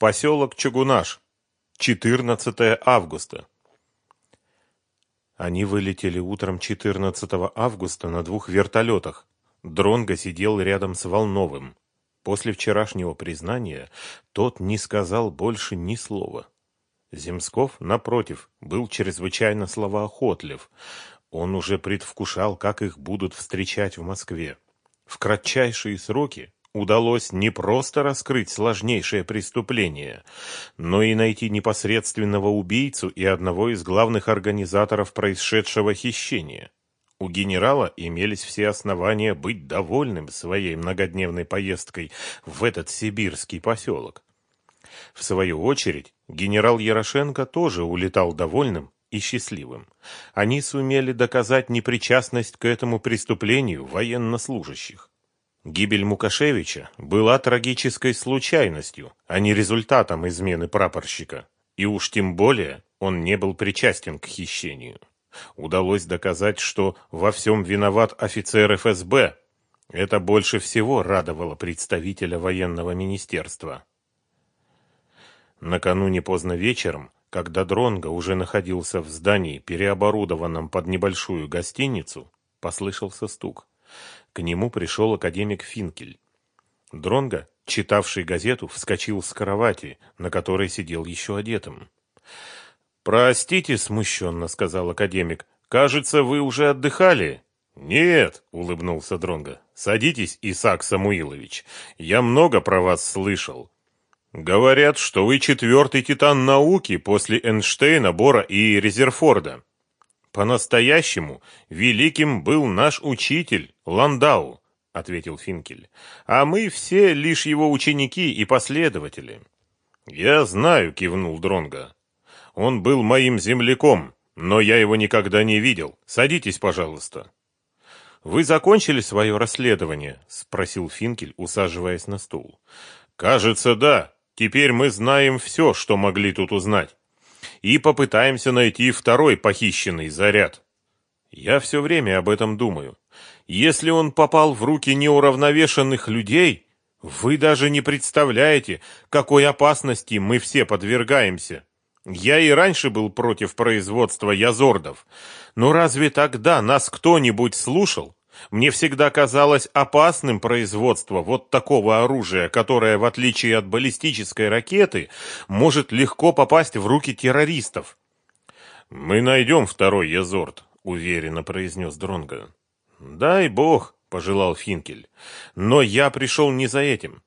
Поселок Чугунаш. 14 августа. Они вылетели утром 14 августа на двух вертолетах. Дронго сидел рядом с Волновым. После вчерашнего признания тот не сказал больше ни слова. Земсков, напротив, был чрезвычайно словоохотлив. Он уже предвкушал, как их будут встречать в Москве. В кратчайшие сроки удалось не просто раскрыть сложнейшее преступление, но и найти непосредственного убийцу и одного из главных организаторов происшедшего хищения. У генерала имелись все основания быть довольным своей многодневной поездкой в этот сибирский поселок. В свою очередь, генерал Ярошенко тоже улетал довольным и счастливым. Они сумели доказать непричастность к этому преступлению военнослужащих. Гибель Мукашевича была трагической случайностью, а не результатом измены прапорщика. И уж тем более он не был причастен к хищению. Удалось доказать, что во всем виноват офицер ФСБ. Это больше всего радовало представителя военного министерства. Накануне поздно вечером, когда Дронго уже находился в здании, переоборудованном под небольшую гостиницу, послышался стук. К нему пришел академик Финкель. Дронго, читавший газету, вскочил с кровати, на которой сидел еще одетым. «Простите», — смущенно сказал академик, — «кажется, вы уже отдыхали?» «Нет», — улыбнулся Дронго. «Садитесь, Исаак Самуилович. Я много про вас слышал. Говорят, что вы четвертый титан науки после Эйнштейна, Бора и Резерфорда. По-настоящему великим был наш учитель Ландау, ответил Финкель. А мы все лишь его ученики и последователи. Я знаю, кивнул Дронга. Он был моим земляком, но я его никогда не видел. Садитесь, пожалуйста. Вы закончили свое расследование? спросил Финкель, усаживаясь на стул. Кажется, да. Теперь мы знаем все, что могли тут узнать и попытаемся найти второй похищенный заряд. Я все время об этом думаю. Если он попал в руки неуравновешенных людей, вы даже не представляете, какой опасности мы все подвергаемся. Я и раньше был против производства язордов, но разве тогда нас кто-нибудь слушал? Мне всегда казалось опасным производство вот такого оружия, которое, в отличие от баллистической ракеты, может легко попасть в руки террористов. «Мы найдем второй Язорд», — уверенно произнес Дронго. «Дай бог», — пожелал Финкель. «Но я пришел не за этим.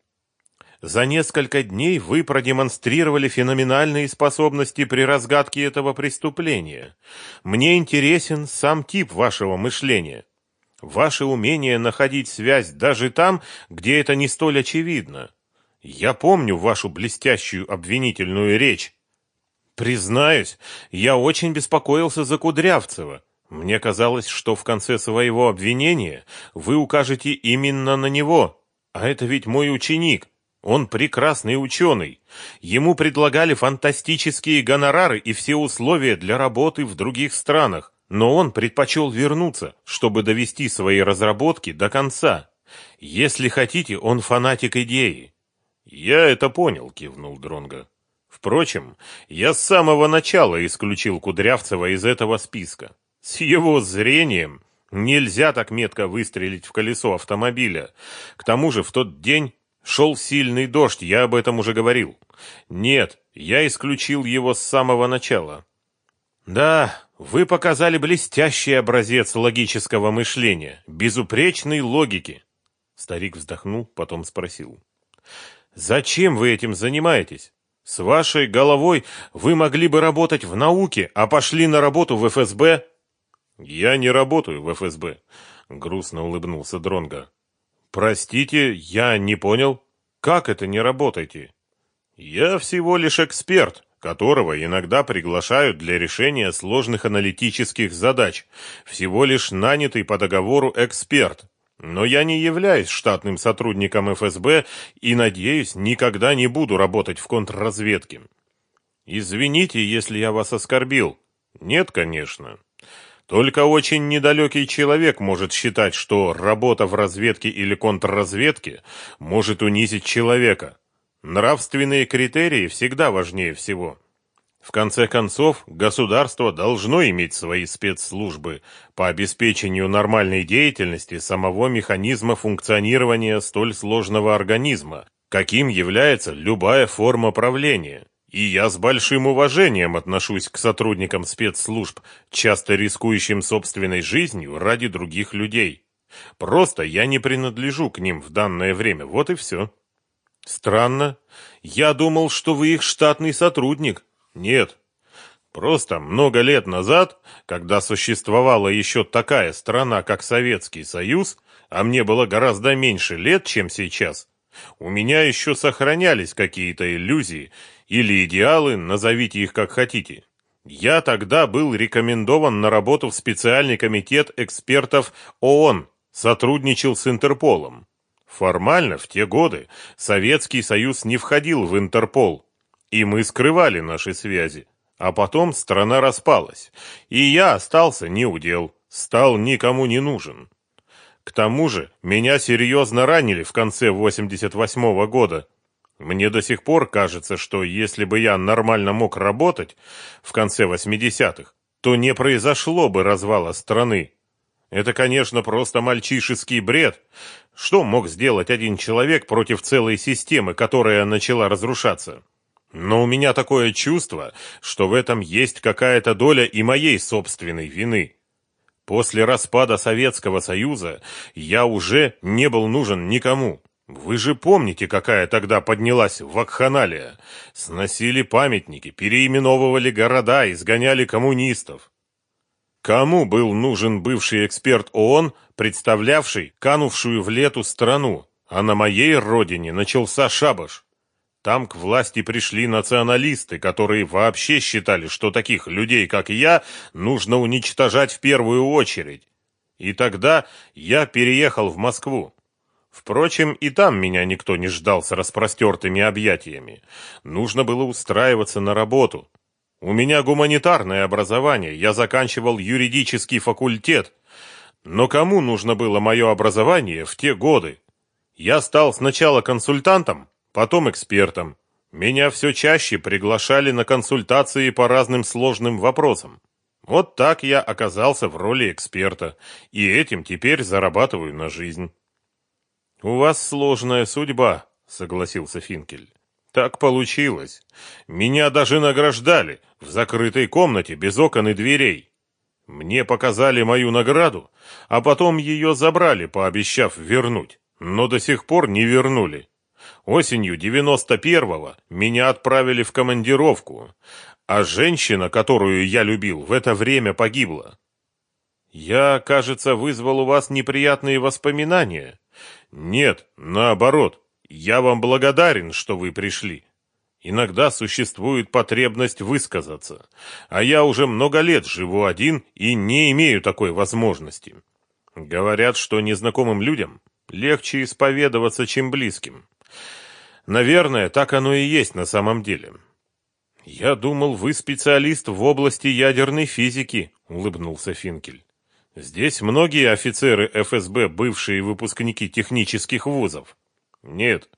За несколько дней вы продемонстрировали феноменальные способности при разгадке этого преступления. Мне интересен сам тип вашего мышления». Ваше умение находить связь даже там, где это не столь очевидно. Я помню вашу блестящую обвинительную речь. Признаюсь, я очень беспокоился за Кудрявцева. Мне казалось, что в конце своего обвинения вы укажете именно на него. А это ведь мой ученик. Он прекрасный ученый. Ему предлагали фантастические гонорары и все условия для работы в других странах. Но он предпочел вернуться, чтобы довести свои разработки до конца. Если хотите, он фанатик идеи. Я это понял, кивнул Дронга. Впрочем, я с самого начала исключил Кудрявцева из этого списка. С его зрением нельзя так метко выстрелить в колесо автомобиля. К тому же в тот день шел сильный дождь, я об этом уже говорил. Нет, я исключил его с самого начала. Да, вы показали блестящий образец логического мышления, безупречной логики. Старик вздохнул, потом спросил. Зачем вы этим занимаетесь? С вашей головой вы могли бы работать в науке, а пошли на работу в ФСБ? Я не работаю в ФСБ, грустно улыбнулся Дронга. Простите, я не понял. Как это не работаете? Я всего лишь эксперт, которого иногда приглашают для решения сложных аналитических задач, всего лишь нанятый по договору эксперт. Но я не являюсь штатным сотрудником ФСБ и, надеюсь, никогда не буду работать в контрразведке. Извините, если я вас оскорбил. Нет, конечно. Только очень недалекий человек может считать, что работа в разведке или контрразведке может унизить человека. Нравственные критерии всегда важнее всего. В конце концов, государство должно иметь свои спецслужбы по обеспечению нормальной деятельности самого механизма функционирования столь сложного организма, каким является любая форма правления. И я с большим уважением отношусь к сотрудникам спецслужб, часто рискующим собственной жизнью ради других людей. Просто я не принадлежу к ним в данное время, вот и все. Странно. Я думал, что вы их штатный сотрудник. Нет. Просто много лет назад, когда существовала еще такая страна, как Советский Союз, а мне было гораздо меньше лет, чем сейчас, у меня еще сохранялись какие-то иллюзии или идеалы, назовите их как хотите. Я тогда был рекомендован на работу в специальный комитет экспертов ООН, сотрудничал с Интерполом. Формально в те годы Советский Союз не входил в Интерпол, и мы скрывали наши связи. А потом страна распалась, и я остался не у дел, стал никому не нужен. К тому же, меня серьезно ранили в конце 88-го года. Мне до сих пор кажется, что если бы я нормально мог работать в конце 80-х, то не произошло бы развала страны. Это, конечно, просто мальчишеский бред. Что мог сделать один человек против целой системы, которая начала разрушаться? Но у меня такое чувство, что в этом есть какая-то доля и моей собственной вины. После распада Советского Союза я уже не был нужен никому. Вы же помните, какая тогда поднялась вакханалия? Сносили памятники, переименовывали города, изгоняли коммунистов. Кому был нужен бывший эксперт ООН, представлявший канувшую в лету страну? А на моей родине начался шабаш. Там к власти пришли националисты, которые вообще считали, что таких людей, как я, нужно уничтожать в первую очередь. И тогда я переехал в Москву. Впрочем, и там меня никто не ждал с распростертыми объятиями. Нужно было устраиваться на работу. У меня гуманитарное образование, я заканчивал юридический факультет. Но кому нужно было мое образование в те годы? Я стал сначала консультантом, потом экспертом. Меня все чаще приглашали на консультации по разным сложным вопросам. Вот так я оказался в роли эксперта, и этим теперь зарабатываю на жизнь. «У вас сложная судьба», — согласился Финкель. «Так получилось. Меня даже награждали в закрытой комнате без окон и дверей. Мне показали мою награду, а потом ее забрали, пообещав вернуть, но до сих пор не вернули. Осенью 91-го меня отправили в командировку, а женщина, которую я любил, в это время погибла. Я, кажется, вызвал у вас неприятные воспоминания. Нет, наоборот, я вам благодарен, что вы пришли. Иногда существует потребность высказаться, а я уже много лет живу один и не имею такой возможности. Говорят, что незнакомым людям легче исповедоваться, чем близким. Наверное, так оно и есть на самом деле. Я думал, вы специалист в области ядерной физики, улыбнулся Финкель. Здесь многие офицеры ФСБ бывшие выпускники технических вузов. Нет.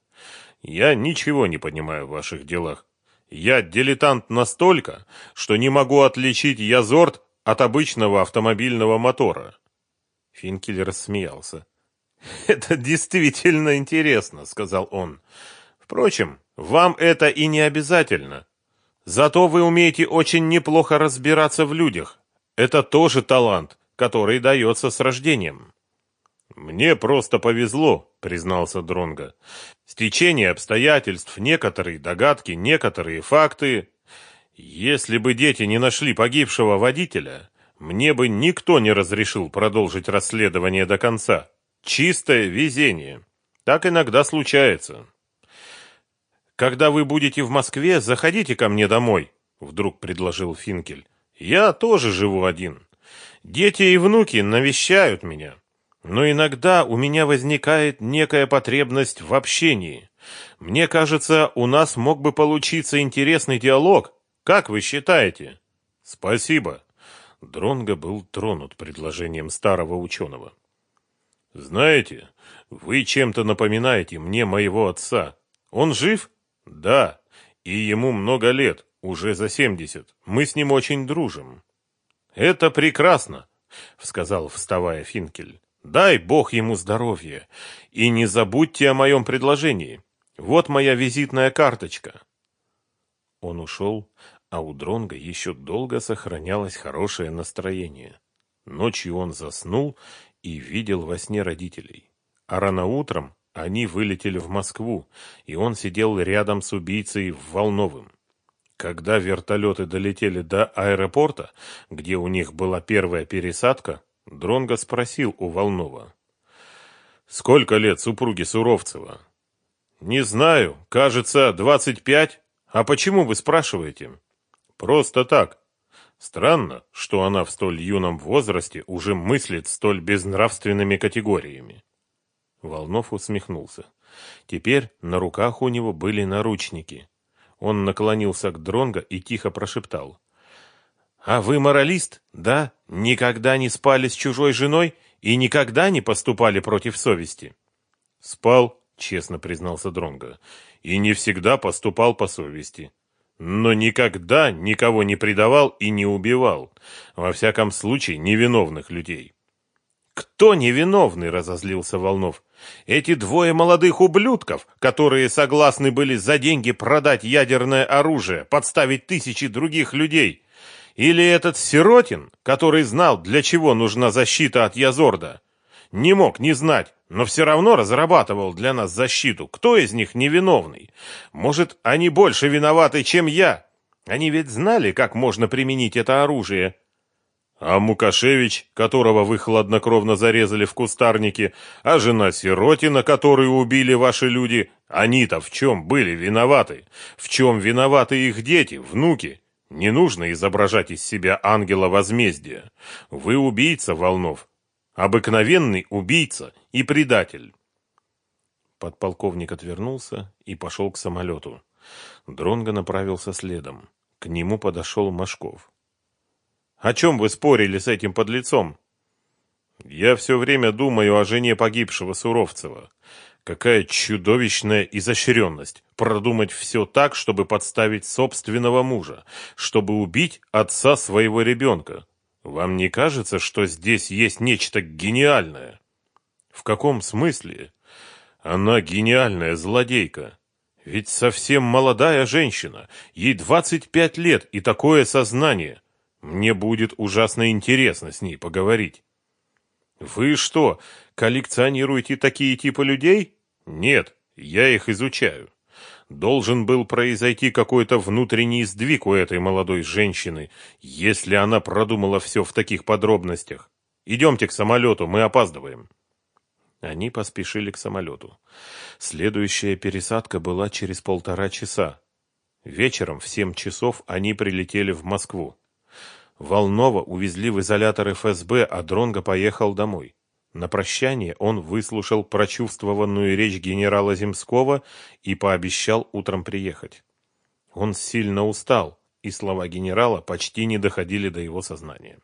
Я ничего не понимаю в ваших делах. Я дилетант настолько, что не могу отличить язорт от обычного автомобильного мотора. Финкель рассмеялся. «Это действительно интересно», — сказал он. «Впрочем, вам это и не обязательно. Зато вы умеете очень неплохо разбираться в людях. Это тоже талант, который дается с рождением». «Мне просто повезло», — признался Дронга. «Стечение обстоятельств, некоторые догадки, некоторые факты. Если бы дети не нашли погибшего водителя, мне бы никто не разрешил продолжить расследование до конца». Чистое везение. Так иногда случается. Когда вы будете в Москве, заходите ко мне домой, вдруг предложил Финкель. Я тоже живу один. Дети и внуки навещают меня. Но иногда у меня возникает некая потребность в общении. Мне кажется, у нас мог бы получиться интересный диалог. Как вы считаете? Спасибо. Дронго был тронут предложением старого ученого. Знаете, вы чем-то напоминаете мне моего отца. Он жив? Да, и ему много лет, уже за семьдесят. Мы с ним очень дружим. Это прекрасно, сказал, вставая Финкель. Дай бог ему здоровья. И не забудьте о моем предложении. Вот моя визитная карточка. Он ушел, а у Дронга еще долго сохранялось хорошее настроение. Ночью он заснул и видел во сне родителей. А рано утром они вылетели в Москву, и он сидел рядом с убийцей Волновым. Когда вертолеты долетели до аэропорта, где у них была первая пересадка, Дронго спросил у Волнова. «Сколько лет супруге Суровцева?» «Не знаю. Кажется, двадцать пять. А почему вы спрашиваете?» «Просто так. Странно, что она в столь юном возрасте уже мыслит столь безнравственными категориями. Волнов усмехнулся. Теперь на руках у него были наручники. Он наклонился к Дронго и тихо прошептал. «А вы моралист, да? Никогда не спали с чужой женой и никогда не поступали против совести?» «Спал», — честно признался Дронго, — «и не всегда поступал по совести. Но никогда никого не предавал и не убивал, во всяком случае невиновных людей». «Кто невиновный?» — разозлился Волнов. «Эти двое молодых ублюдков, которые согласны были за деньги продать ядерное оружие, подставить тысячи других людей. Или этот Сиротин, который знал, для чего нужна защита от Язорда. Не мог не знать, но все равно разрабатывал для нас защиту. Кто из них невиновный? Может, они больше виноваты, чем я? Они ведь знали, как можно применить это оружие». А Мукашевич, которого вы хладнокровно зарезали в кустарнике, а жена Сиротина, которую убили ваши люди, они-то в чем были виноваты? В чем виноваты их дети, внуки? Не нужно изображать из себя ангела возмездия. Вы убийца, Волнов. Обыкновенный убийца и предатель. Подполковник отвернулся и пошел к самолету. Дронго направился следом. К нему подошел Машков. О чем вы спорили с этим подлецом? Я все время думаю о жене погибшего Суровцева. Какая чудовищная изощренность продумать все так, чтобы подставить собственного мужа, чтобы убить отца своего ребенка. Вам не кажется, что здесь есть нечто гениальное? В каком смысле? Она гениальная злодейка. Ведь совсем молодая женщина, ей 25 лет и такое сознание. Мне будет ужасно интересно с ней поговорить. Вы что, коллекционируете такие типы людей? Нет, я их изучаю. Должен был произойти какой-то внутренний сдвиг у этой молодой женщины, если она продумала все в таких подробностях. Идемте к самолету, мы опаздываем. Они поспешили к самолету. Следующая пересадка была через полтора часа. Вечером в семь часов они прилетели в Москву. Волнова увезли в изолятор ФСБ, а Дронго поехал домой. На прощание он выслушал прочувствованную речь генерала Земского и пообещал утром приехать. Он сильно устал, и слова генерала почти не доходили до его сознания.